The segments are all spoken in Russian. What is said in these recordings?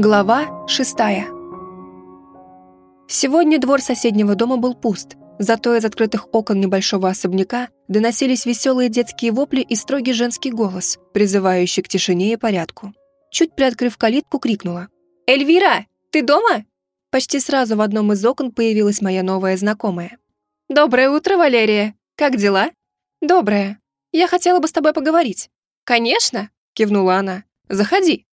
Глава шестая. Сегодня двор соседнего дома был пуст, зато из открытых окон небольшого особняка доносились веселые детские вопли и строгий женский голос, призывающий к тишине и порядку. Чуть приоткрыв калитку, крикнула. «Эльвира, ты дома?» Почти сразу в одном из окон появилась моя новая знакомая. «Доброе утро, Валерия. Как дела?» «Доброе. Я хотела бы с тобой поговорить». «Конечно», — кивнула она. «Заходи».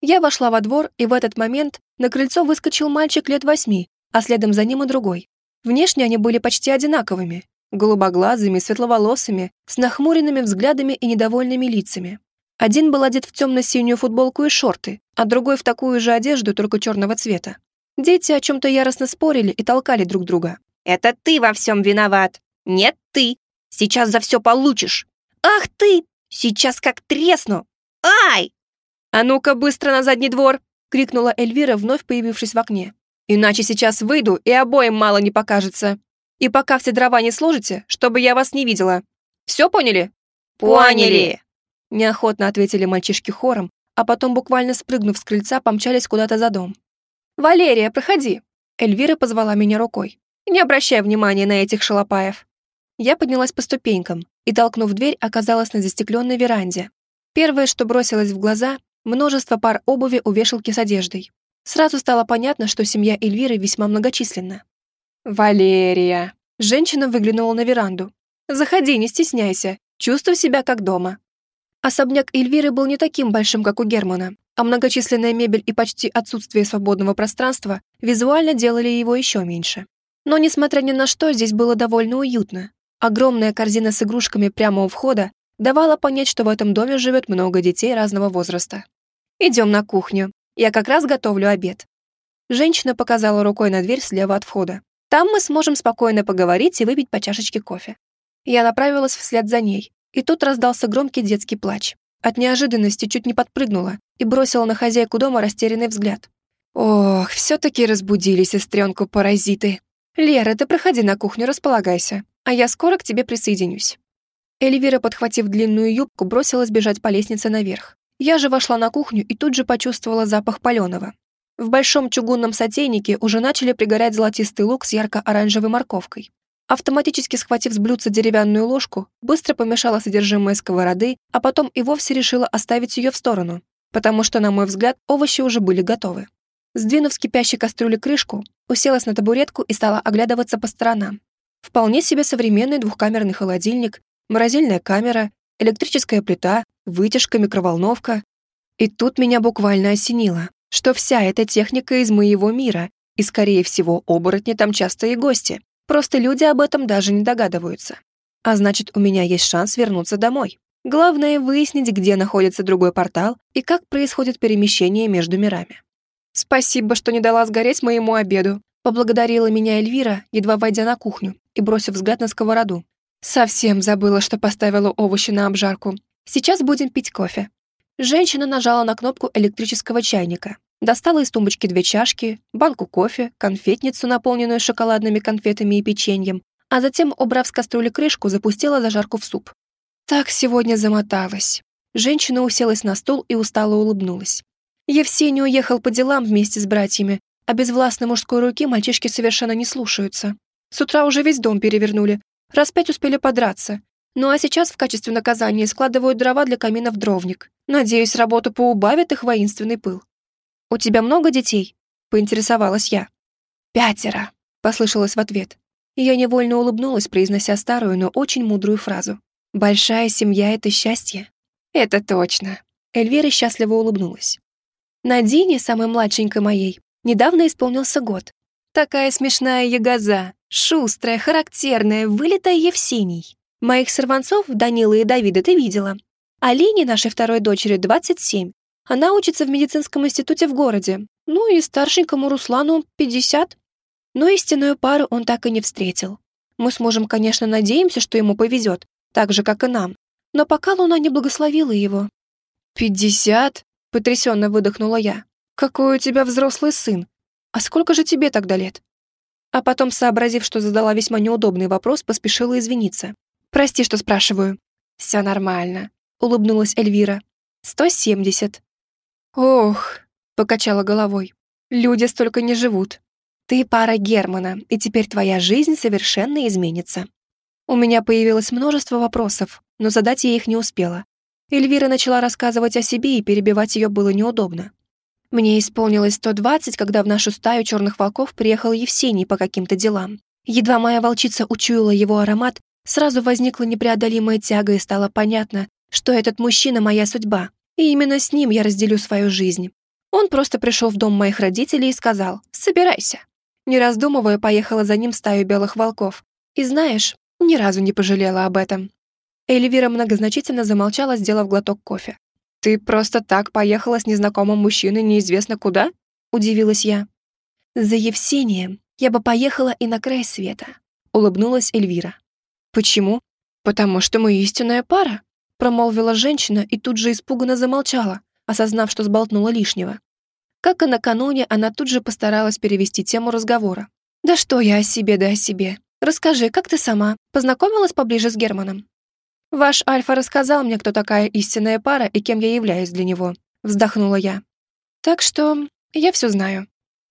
Я вошла во двор, и в этот момент на крыльцо выскочил мальчик лет восьми, а следом за ним и другой. Внешне они были почти одинаковыми, голубоглазыми, светловолосыми, с нахмуренными взглядами и недовольными лицами. Один был одет в темно-синюю футболку и шорты, а другой в такую же одежду, только черного цвета. Дети о чем-то яростно спорили и толкали друг друга. «Это ты во всем виноват! Нет, ты! Сейчас за все получишь! Ах ты! Сейчас как тресну! Ай!» «А ну-ка быстро на задний двор!» — крикнула Эльвира, вновь появившись в окне. «Иначе сейчас выйду, и обоим мало не покажется. И пока все дрова не сложите, чтобы я вас не видела. Все поняли?» «Поняли!» Неохотно ответили мальчишки хором, а потом, буквально спрыгнув с крыльца, помчались куда-то за дом. «Валерия, проходи!» Эльвира позвала меня рукой. «Не обращай внимания на этих шалопаев». Я поднялась по ступенькам и, толкнув дверь, оказалась на застекленной веранде. Первое, что бросилось в глаза, множество пар обуви у вешалки с одеждой. Сразу стало понятно, что семья Эльвиры весьма многочисленна. «Валерия!» Женщина выглянула на веранду. «Заходи, не стесняйся. Чувствуй себя как дома». Особняк Эльвиры был не таким большим, как у Германа, а многочисленная мебель и почти отсутствие свободного пространства визуально делали его еще меньше. Но, несмотря ни на что, здесь было довольно уютно. Огромная корзина с игрушками прямо у входа давала понять, что в этом доме живет много детей разного возраста. «Идем на кухню. Я как раз готовлю обед». Женщина показала рукой на дверь слева от входа. «Там мы сможем спокойно поговорить и выпить по чашечке кофе». Я направилась вслед за ней, и тут раздался громкий детский плач. От неожиданности чуть не подпрыгнула и бросила на хозяйку дома растерянный взгляд. «Ох, все-таки разбудили сестренку-паразиты. Лера, ты проходи на кухню, располагайся, а я скоро к тебе присоединюсь». Эльвира, подхватив длинную юбку, бросилась бежать по лестнице наверх. Я же вошла на кухню и тут же почувствовала запах паленого. В большом чугунном сотейнике уже начали пригорять золотистый лук с ярко-оранжевой морковкой. Автоматически схватив с блюдца деревянную ложку, быстро помешала содержимое сковороды, а потом и вовсе решила оставить ее в сторону, потому что, на мой взгляд, овощи уже были готовы. Сдвинув с кипящей кастрюли крышку, уселась на табуретку и стала оглядываться по сторонам. Вполне себе современный двухкамерный холодильник, морозильная камера, электрическая плита, вытяжка, микроволновка. И тут меня буквально осенило, что вся эта техника из моего мира, и, скорее всего, оборотни там частые гости. Просто люди об этом даже не догадываются. А значит, у меня есть шанс вернуться домой. Главное выяснить, где находится другой портал и как происходит перемещение между мирами. «Спасибо, что не дала сгореть моему обеду», поблагодарила меня Эльвира, едва войдя на кухню и бросив взгляд на сковороду. Совсем забыла, что поставила овощи на обжарку. Сейчас будем пить кофе. Женщина нажала на кнопку электрического чайника, достала из тумбочки две чашки, банку кофе, конфетницу, наполненную шоколадными конфетами и печеньем, а затем, убрав с кастрюли крышку, запустила зажарку в суп. Так сегодня замоталась. Женщина уселась на стул и устало улыбнулась. Евсений уехал по делам вместе с братьями, а без властной мужской руки мальчишки совершенно не слушаются. С утра уже весь дом перевернули, раз пять успели подраться, ну а сейчас в качестве наказания складывают дрова для камина в дровник. Надеюсь, работу поубавит их воинственный пыл. «У тебя много детей?» — поинтересовалась я. «Пятеро», — послышалось в ответ. Я невольно улыбнулась, произнося старую, но очень мудрую фразу. «Большая семья — это счастье». «Это точно». Эльвира счастливо улыбнулась. Надине, самой младшенькой моей, недавно исполнился год. Такая смешная ягоза, шустрая, характерная, вылитая Евсений. Моих сорванцов, Данила и Давида, ты видела. Алине, нашей второй дочери, 27. Она учится в медицинском институте в городе. Ну и старшенькому Руслану 50. Но истинную пару он так и не встретил. Мы с мужем, конечно, надеемся, что ему повезет, так же, как и нам. Но пока Луна не благословила его. «Пятьдесят?» — потрясенно выдохнула я. «Какой у тебя взрослый сын? А сколько же тебе тогда лет?» А потом, сообразив, что задала весьма неудобный вопрос, поспешила извиниться. Прости, что спрашиваю». «Все нормально», — улыбнулась Эльвира. «Сто семьдесят». «Ох». покачала головой. Люди столько не живут. Ты пара Германа, и теперь твоя жизнь совершенно изменится. У меня появилось множество вопросов, но задать я их не успела. Эльвира начала рассказывать о себе, и перебивать ее было неудобно. Мне исполнилось 120, когда в нашу стаю черных волков приехал Евсений по каким-то делам. Едва моя волчица учуяла его аромат, сразу возникла непреодолимая тяга и стало понятно, что этот мужчина — моя судьба, и именно с ним я разделю свою жизнь. Он просто пришел в дом моих родителей и сказал «Собирайся». Не раздумывая, поехала за ним стаю белых волков. И знаешь, ни разу не пожалела об этом. Эльвира многозначительно замолчала, сделав глоток кофе. «Ты просто так поехала с незнакомым мужчиной неизвестно куда?» — удивилась я. «За Евсением я бы поехала и на край света», — улыбнулась Эльвира. «Почему?» «Потому что мы истинная пара», — промолвила женщина и тут же испуганно замолчала, осознав, что сболтнула лишнего. Как и накануне, она тут же постаралась перевести тему разговора. «Да что я о себе, да о себе. Расскажи, как ты сама? Познакомилась поближе с Германом?» «Ваш Альфа рассказал мне, кто такая истинная пара и кем я являюсь для него», вздохнула я. «Так что я все знаю».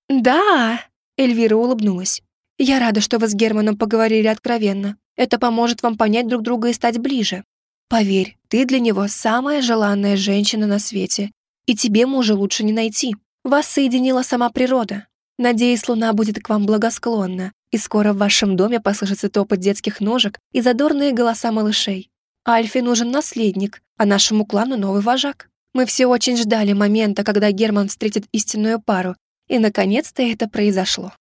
«Да!» Эльвира улыбнулась. «Я рада, что вы с Германом поговорили откровенно. Это поможет вам понять друг друга и стать ближе. Поверь, ты для него самая желанная женщина на свете, и тебе мужа лучше не найти. Вас соединила сама природа. Надеюсь, луна будет к вам благосклонна, и скоро в вашем доме послышится топот детских ножек и задорные голоса малышей. Альфе нужен наследник, а нашему клану новый вожак. Мы все очень ждали момента, когда Герман встретит истинную пару, и, наконец-то, это произошло.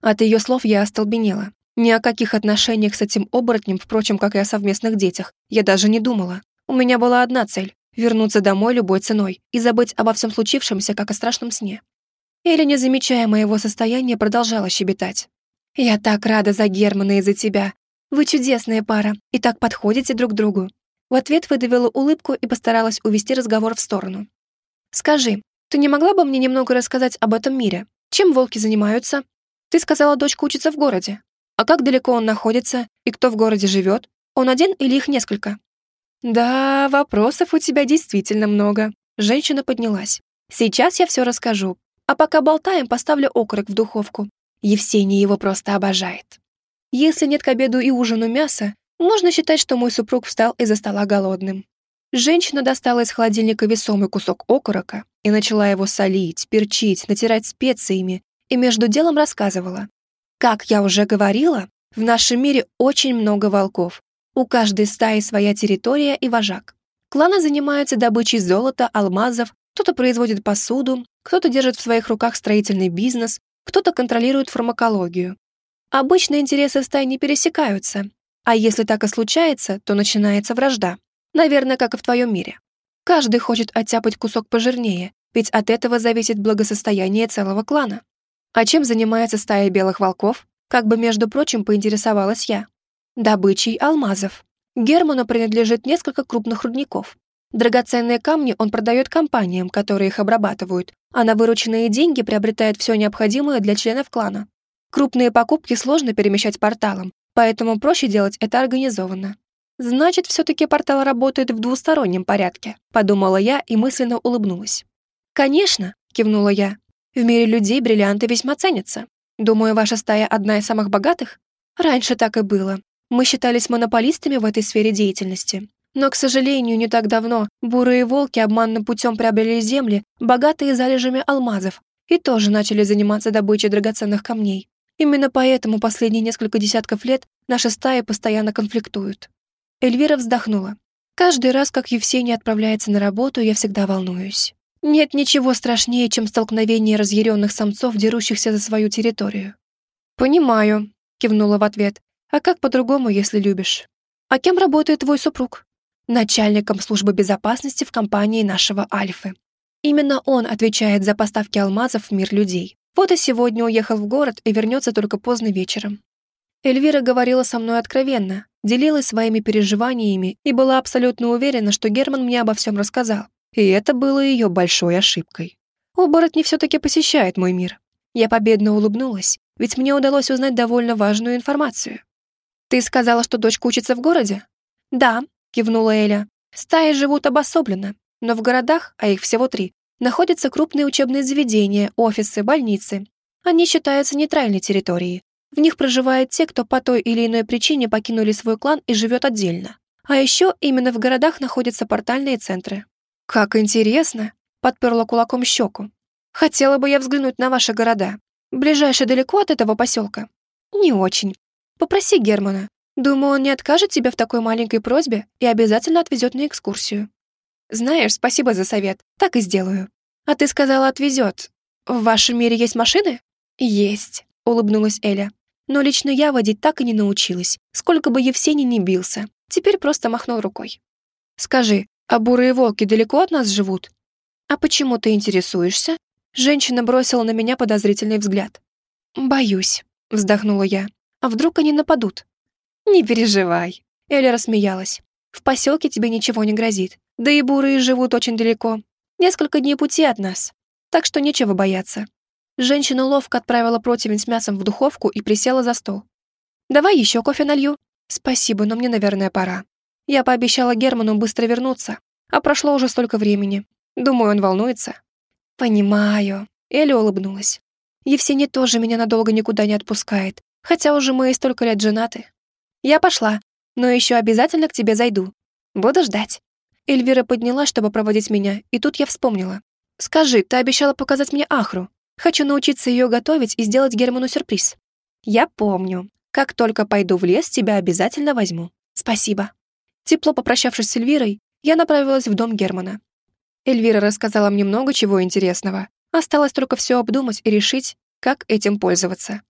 От ее слов я остолбенела. Ни о каких отношениях с этим оборотнем, впрочем, как и о совместных детях, я даже не думала. У меня была одна цель — вернуться домой любой ценой и забыть обо всем случившемся, как о страшном сне. Эля, не замечая моего состояния, продолжала щебетать. «Я так рада за Германа и за тебя. Вы чудесная пара и так подходите друг другу». В ответ выдавила улыбку и постаралась увести разговор в сторону. «Скажи, ты не могла бы мне немного рассказать об этом мире? Чем волки занимаются? Ты сказала, дочка учится в городе. А как далеко он находится и кто в городе живет? Он один или их несколько? Да, вопросов у тебя действительно много. Женщина поднялась. Сейчас я все расскажу. А пока болтаем, поставлю окорок в духовку. Евсений его просто обожает. Если нет к обеду и ужину мяса, можно считать, что мой супруг встал из-за стола голодным. Женщина достала из холодильника весомый кусок окорока и начала его солить, перчить, натирать специями и между делом рассказывала, как я уже говорила, в нашем мире очень много волков. У каждой стаи своя территория и вожак. Кланы занимаются добычей золота, алмазов, кто-то производит посуду, кто-то держит в своих руках строительный бизнес, кто-то контролирует фармакологию. Обычно интересы стай не пересекаются, а если так и случается, то начинается вражда. Наверное, как и в твоем мире. Каждый хочет оттяпать кусок пожирнее, ведь от этого зависит благосостояние целого клана. А чем занимается стая белых волков? Как бы, между прочим, поинтересовалась я. Добычей алмазов. Герману принадлежит несколько крупных рудников. Драгоценные камни он продает компаниям, которые их обрабатывают, а на вырученные деньги приобретает все необходимое для членов клана. Крупные покупки сложно перемещать порталом, поэтому проще делать это организованно. Значит, все-таки портал работает в двустороннем порядке, подумала я и мысленно улыбнулась. Конечно, кивнула я, в мире людей бриллианты весьма ценятся. Думаю, ваша стая одна из самых богатых? Раньше так и было. Мы считались монополистами в этой сфере деятельности. Но, к сожалению, не так давно бурые волки обманным путем приобрели земли, богатые залежами алмазов, и тоже начали заниматься добычей драгоценных камней. Именно поэтому последние несколько десятков лет наши стаи постоянно конфликтуют. Эльвира вздохнула. Каждый раз, как Евсений отправляется на работу, я всегда волнуюсь. Нет ничего страшнее, чем столкновение разъяренных самцов, дерущихся за свою территорию. «Понимаю», — кивнула в ответ. «А как по-другому, если любишь? А кем работает твой супруг?» «Начальником службы безопасности в компании нашего Альфы. Именно он отвечает за поставки алмазов в мир людей. Вот и сегодня уехал в город и вернется только поздно вечером». Эльвира говорила со мной откровенно, делилась своими переживаниями и была абсолютно уверена, что Герман мне обо всем рассказал. И это было ее большой ошибкой. Оборотни все-таки посещает мой мир. Я победно улыбнулась, ведь мне удалось узнать довольно важную информацию. «Ты сказала, что дочка учится в городе?» «Да», — кивнула Эля. «Стаи живут обособленно, но в городах, а их всего три, находятся крупные учебные заведения, офисы, больницы. Они считаются нейтральной территорией. В них проживают те, кто по той или иной причине покинули свой клан и живет отдельно. А еще именно в городах находятся портальные центры. «Как интересно!» — подперла кулаком щеку. «Хотела бы я взглянуть на ваши города. Ближайший далеко от этого поселка?» «Не очень. Попроси Германа. Думаю, он не откажет тебе в такой маленькой просьбе и обязательно отвезет на экскурсию». «Знаешь, спасибо за совет. Так и сделаю». «А ты сказала, отвезет. В вашем мире есть машины?» «Есть», — улыбнулась Эля. «Но лично я водить так и не научилась, сколько бы Евсений не бился. Теперь просто махнул рукой. «Скажи, а бурые волки далеко от нас живут?» «А почему ты интересуешься?» Женщина бросила на меня подозрительный взгляд. «Боюсь», — вздохнула я. «А вдруг они нападут?» «Не переживай», — Эля рассмеялась. «В поселке тебе ничего не грозит. Да и бурые живут очень далеко. Несколько дней пути от нас. Так что нечего бояться». Женщина ловко отправила противень с мясом в духовку и присела за стол. «Давай еще кофе налью», «Спасибо, но мне, наверное, пора. Я пообещала Герману быстро вернуться, а прошло уже столько времени. Думаю, он волнуется». «Понимаю», — Эля улыбнулась. «Евсений тоже меня надолго никуда не отпускает, хотя уже мы и столько лет женаты. Я пошла, но еще обязательно к тебе зайду. Буду ждать». Эльвира подняла, чтобы проводить меня, и тут я вспомнила. «Скажи, ты обещала показать мне Ахру. Хочу научиться ее готовить и сделать Герману сюрприз». «Я помню. Как только пойду в лес, тебя обязательно возьму. Спасибо». Тепло попрощавшись с Эльвирой, я направилась в дом Германа. Эльвира рассказала мне много чего интересного. Осталось только все обдумать и решить, как этим пользоваться.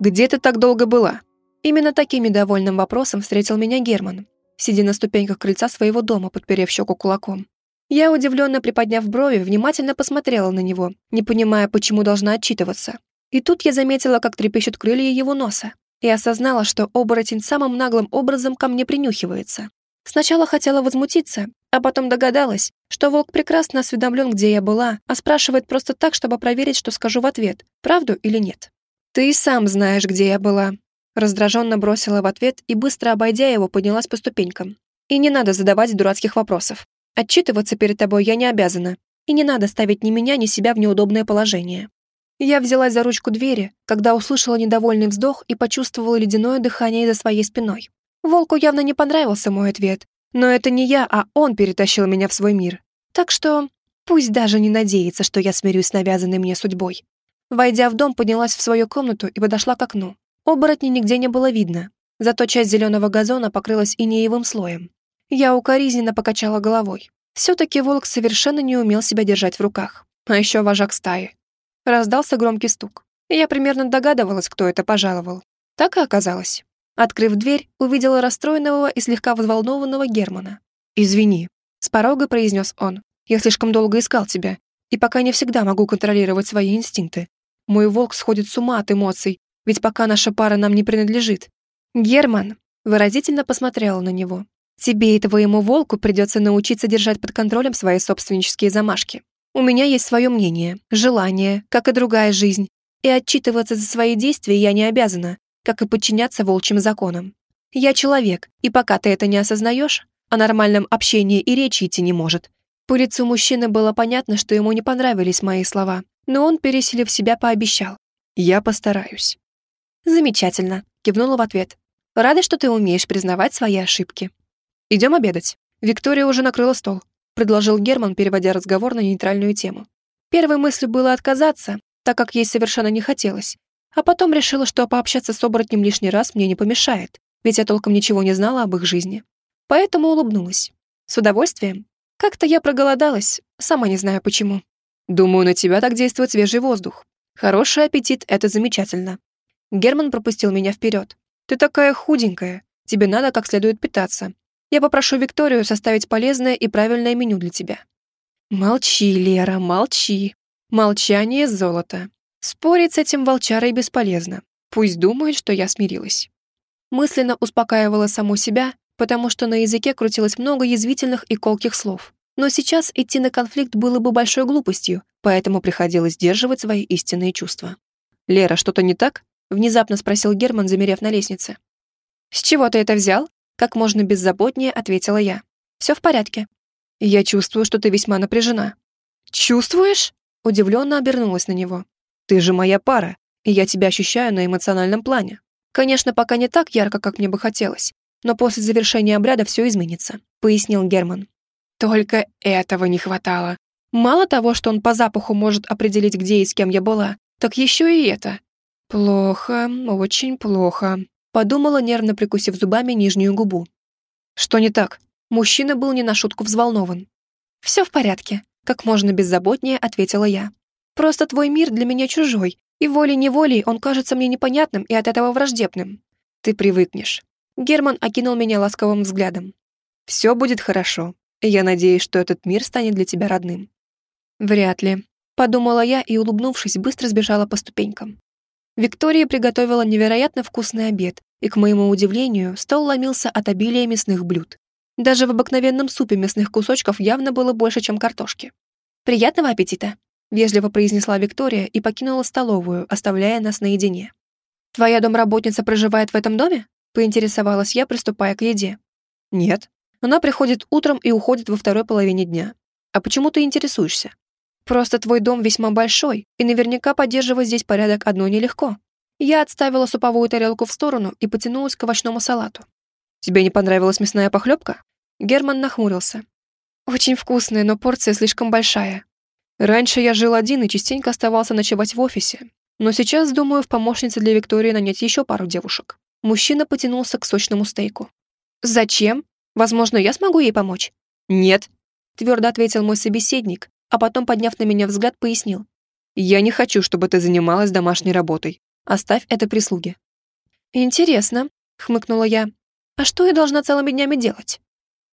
«Где ты так долго была?» Именно таким недовольным вопросом встретил меня Герман, сидя на ступеньках крыльца своего дома, подперев щеку кулаком. Я, удивленно приподняв брови, внимательно посмотрела на него, не понимая, почему должна отчитываться. И тут я заметила, как трепещут крылья его носа, и осознала, что оборотень самым наглым образом ко мне принюхивается. Сначала хотела возмутиться, а потом догадалась, что волк прекрасно осведомлен, где я была, а спрашивает просто так, чтобы проверить, что скажу в ответ, правду или нет. «Ты и сам знаешь, где я была», раздраженно бросила в ответ и, быстро обойдя его, поднялась по ступенькам. «И не надо задавать дурацких вопросов. Отчитываться перед тобой я не обязана, и не надо ставить ни меня, ни себя в неудобное положение. Я взялась за ручку двери, когда услышала недовольный вздох и почувствовала ледяное дыхание за своей спиной. Волку явно не понравился мой ответ, но это не я, а он перетащил меня в свой мир. Так что пусть даже не надеется, что я смирюсь с навязанной мне судьбой. Войдя в дом, поднялась в свою комнату и подошла к окну. Оборотней нигде не было видно, зато часть зеленого газона покрылась инеевым слоем. Я укоризненно покачала головой. Все-таки волк совершенно не умел себя держать в руках. А еще вожак стаи. Раздался громкий стук. Я примерно догадывалась, кто это пожаловал. Так и оказалось. Открыв дверь, увидела расстроенного и слегка взволнованного Германа. «Извини», — с порога произнес он. «Я слишком долго искал тебя, и пока не всегда могу контролировать свои инстинкты. Мой волк сходит с ума от эмоций, ведь пока наша пара нам не принадлежит». «Герман», — выразительно посмотрела на него. «Тебе и твоему волку придется научиться держать под контролем свои собственнические замашки. У меня есть свое мнение, желание, как и другая жизнь, и отчитываться за свои действия я не обязана, как и подчиняться волчьим законам. Я человек, и пока ты это не осознаешь, о нормальном общении и речи идти не может. По лицу мужчины было понятно, что ему не понравились мои слова, но он, переселив себя, пообещал. «Я постараюсь». «Замечательно», — кивнула в ответ. «Рада, что ты умеешь признавать свои ошибки». «Идем обедать». Виктория уже накрыла стол предложил Герман, переводя разговор на нейтральную тему. Первой мыслью было отказаться, так как ей совершенно не хотелось, а потом решила, что пообщаться с оборотнем лишний раз мне не помешает, ведь я толком ничего не знала об их жизни. Поэтому улыбнулась. С удовольствием. Как-то я проголодалась, сама не знаю почему. Думаю, на тебя так действует свежий воздух. Хороший аппетит — это замечательно. Герман пропустил меня вперед. Ты такая худенькая, тебе надо как следует питаться, я попрошу Викторию составить полезное и правильное меню для тебя». «Молчи, Лера, молчи. Молчание — золото. Спорить с этим волчарой бесполезно. Пусть думает, что я смирилась». Мысленно успокаивала саму себя, потому что на языке крутилось много язвительных и колких слов. Но сейчас идти на конфликт было бы большой глупостью, поэтому приходилось сдерживать свои истинные чувства. «Лера, что-то не так?» — внезапно спросил Герман, замерев на лестнице. «С чего ты это взял?» Как можно беззаботнее ответила я. «Все в порядке». Я чувствую, что ты весьма напряжена. Чувствуешь? Удивленно обернулась на него. Ты же моя пара, и я тебя ощущаю на эмоциональном плане. Конечно, пока не так ярко, как мне бы хотелось, но после завершения обряда все изменится, пояснил Герман. Только этого не хватало. Мало того, что он по запаху может определить, где и с кем я была, так еще и это. Плохо, очень плохо, подумала, нервно прикусив зубами нижнюю губу. Что не так? Мужчина был не на шутку взволнован. «Все в порядке», — как можно беззаботнее ответила я. «Просто твой мир для меня чужой, и волей-неволей он кажется мне непонятным и от этого враждебным. Ты привыкнешь». Герман окинул меня ласковым взглядом. «Все будет хорошо, и я надеюсь, что этот мир станет для тебя родным». «Вряд ли», — подумала я и, улыбнувшись, быстро сбежала по ступенькам. Виктория приготовила невероятно вкусный обед, и, к моему удивлению, стол ломился от обилия мясных блюд. Даже в обыкновенном супе мясных кусочков явно было больше, чем картошки. «Приятного аппетита!» — вежливо произнесла Виктория и покинула столовую, оставляя нас наедине. «Твоя домработница проживает в этом доме?» — поинтересовалась я, приступая к еде. «Нет. Она приходит утром и уходит во второй половине дня. А почему ты интересуешься?» «Просто твой дом весьма большой, и наверняка поддерживать здесь порядок одно нелегко». Я отставила суповую тарелку в сторону и потянулась к овощному салату. «Тебе не понравилась мясная похлебка?» Герман нахмурился. «Очень вкусная, но порция слишком большая. Раньше я жил один и частенько оставался ночевать в офисе, но сейчас думаю в помощнице для Виктории нанять еще пару девушек». Мужчина потянулся к сочному стейку. «Зачем? Возможно, я смогу ей помочь?» «Нет», — твердо ответил мой собеседник, а потом, подняв на меня взгляд, пояснил. «Я не хочу, чтобы ты занималась домашней работой. Оставь это прислуге». «Интересно», — хмыкнула я. «А что я должна целыми днями делать?»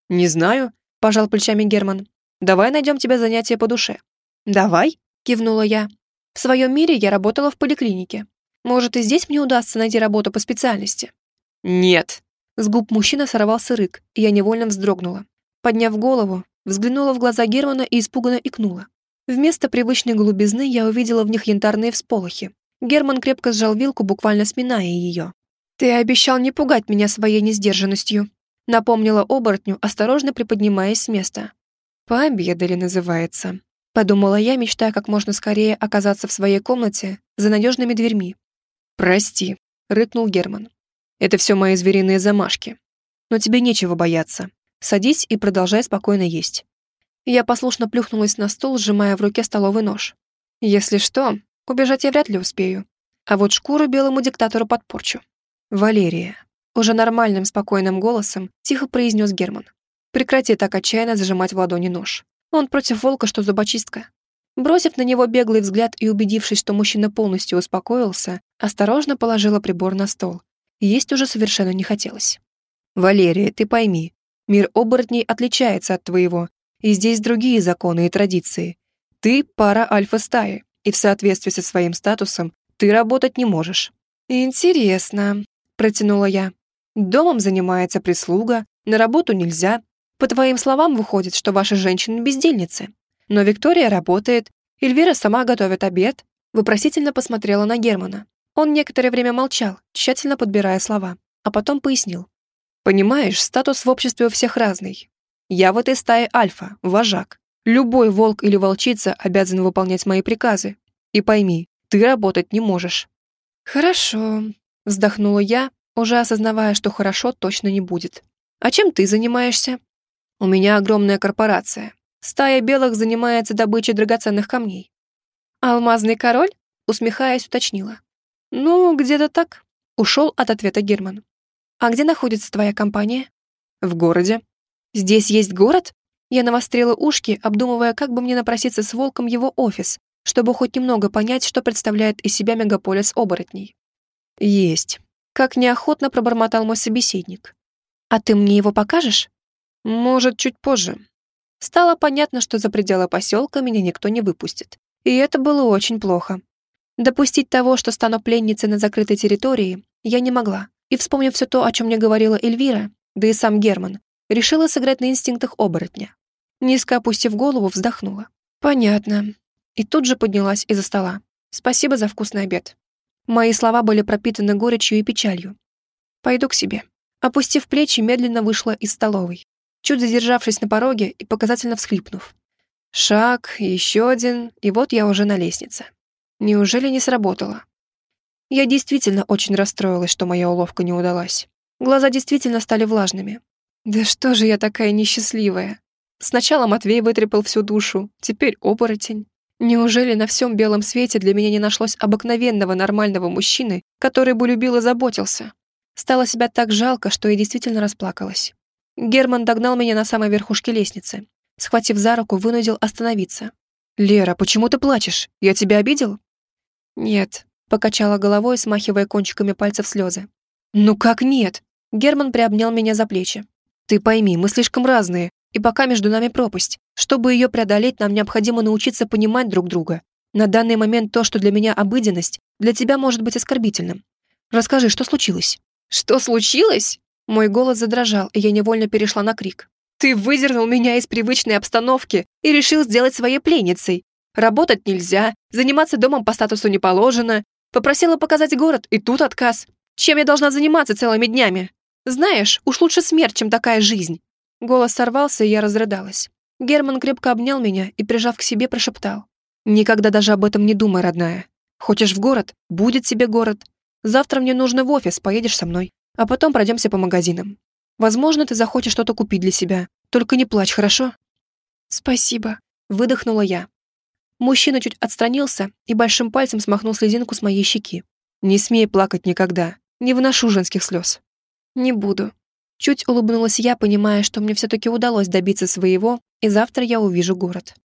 «Не знаю», — пожал плечами Герман. «Давай найдем тебе занятие по душе». «Давай», — кивнула я. «В своем мире я работала в поликлинике. Может, и здесь мне удастся найти работу по специальности?» «Нет». С губ мужчины сорвался рык, и я невольно вздрогнула. Подняв голову, взглянула в глаза Германа и испуганно икнула. Вместо привычной голубизны я увидела в них янтарные всполохи. Герман крепко сжал вилку, буквально сминая ее. «Ты обещал не пугать меня своей несдержанностью», напомнила оборотню, осторожно приподнимаясь с места. «Пообедали, называется», подумала я, мечтая как можно скорее оказаться в своей комнате за надежными дверьми. «Прости», — рыкнул Герман. «Это все мои звериные замашки. Но тебе нечего бояться. Садись и продолжай спокойно есть». Я послушно плюхнулась на стул, сжимая в руке столовый нож. «Если что, убежать я вряд ли успею. А вот шкуру белому диктатору подпорчу. «Валерия», — уже нормальным, спокойным голосом тихо произнес Герман. «Прекрати так отчаянно зажимать в ладони нож. Он против волка, что зубочистка». Бросив на него беглый взгляд и убедившись, что мужчина полностью успокоился, осторожно положила прибор на стол. Есть уже совершенно не хотелось. «Валерия, ты пойми, мир оборотней отличается от твоего, и здесь другие законы и традиции. Ты пара альфа-стаи, и в соответствии со своим статусом ты работать не можешь». «Интересно», протянула я. «Домом занимается прислуга, на работу нельзя. По твоим словам, выходит, что ваши женщины бездельницы. Но Виктория работает, Эльвира сама готовит обед». Вопросительно посмотрела на Германа. Он некоторое время молчал, тщательно подбирая слова, а потом пояснил. «Понимаешь, статус в обществе у всех разный. Я в этой стае альфа, вожак. Любой волк или волчица обязан выполнять мои приказы. И пойми, ты работать не можешь». «Хорошо», Вздохнула я, уже осознавая, что хорошо точно не будет. «А чем ты занимаешься?» «У меня огромная корпорация. Стая белых занимается добычей драгоценных камней». «Алмазный король?» Усмехаясь, уточнила. «Ну, где-то так», — ушел от ответа Герман. «А где находится твоя компания?» «В городе». «Здесь есть город?» Я навострила ушки, обдумывая, как бы мне напроситься с волком его офис, чтобы хоть немного понять, что представляет из себя мегаполис оборотней. «Есть», — как неохотно пробормотал мой собеседник. «А ты мне его покажешь?» «Может, чуть позже». Стало понятно, что за пределы поселка меня никто не выпустит. И это было очень плохо. Допустить того, что стану пленницей на закрытой территории, я не могла. И, вспомнив все то, о чем мне говорила Эльвира, да и сам Герман, решила сыграть на инстинктах оборотня. Низко опустив голову, вздохнула. «Понятно». И тут же поднялась из-за стола. «Спасибо за вкусный обед. Мои слова были пропитаны горечью и печалью. «Пойду к себе». Опустив плечи, медленно вышла из столовой. чуть задержавшись на пороге и показательно всхлипнув. Шаг, еще один, и вот я уже на лестнице. Неужели не сработало? Я действительно очень расстроилась, что моя уловка не удалась. Глаза действительно стали влажными. Да что же я такая несчастливая? Сначала Матвей вытрепал всю душу, теперь оборотень. Неужели на всем белом свете для меня не нашлось обыкновенного нормального мужчины, который бы любил и заботился? Стало себя так жалко, что я действительно расплакалась. Герман догнал меня на самой верхушке лестницы. Схватив за руку, вынудил остановиться. «Лера, почему ты плачешь? Я тебя обидел?» «Нет», — покачала головой, смахивая кончиками пальцев слезы. «Ну как нет?» Герман приобнял меня за плечи. «Ты пойми, мы слишком разные, и пока между нами пропасть. Чтобы ее преодолеть, нам необходимо научиться понимать друг друга. На данный момент то, что для меня обыденность, для тебя может быть оскорбительным. Расскажи, что случилось?» «Что случилось?» Мой голос задрожал, и я невольно перешла на крик. «Ты выдернул меня из привычной обстановки и решил сделать своей пленницей. Работать нельзя, заниматься домом по статусу не положено. Попросила показать город, и тут отказ. Чем я должна заниматься целыми днями? Знаешь, уж лучше смерть, чем такая жизнь. Голос сорвался, и я разрыдалась. Герман крепко обнял меня и, прижав к себе, прошептал. «Никогда даже об этом не думай, родная. Хочешь в город? Будет тебе город. Завтра мне нужно в офис, поедешь со мной. А потом пройдемся по магазинам. Возможно, ты захочешь что-то купить для себя. Только не плачь, хорошо?» «Спасибо», — выдохнула я. Мужчина чуть отстранился и большим пальцем смахнул слезинку с моей щеки. «Не смей плакать никогда. Не выношу женских слез». «Не буду», Чуть улыбнулась я, понимая, что мне все-таки удалось добиться своего, и завтра я увижу город.